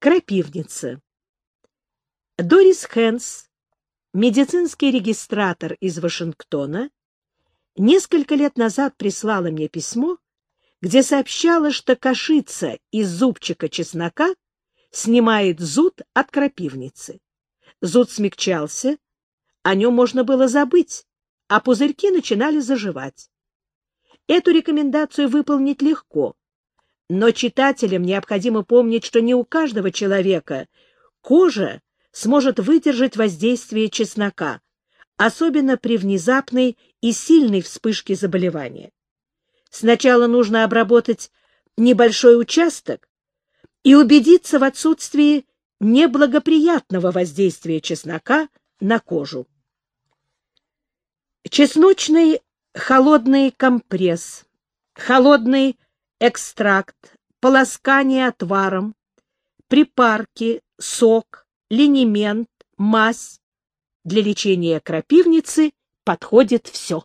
Крапивница. Дорис Хэнс, медицинский регистратор из Вашингтона, несколько лет назад прислала мне письмо, где сообщала, что кашица из зубчика чеснока снимает зуд от крапивницы. Зуд смягчался, о нем можно было забыть, а пузырьки начинали заживать. Эту рекомендацию выполнить легко, но читателям необходимо помнить, что не у каждого человека кожа сможет выдержать воздействие чеснока, особенно при внезапной и сильной вспышке заболевания. Сначала нужно обработать небольшой участок и убедиться в отсутствии неблагоприятного воздействия чеснока на кожу. Чесночный холодный компресс, холодный экстракт, полоскание отваром, припарки, сок, линемент, мазь. Для лечения крапивницы подходит все.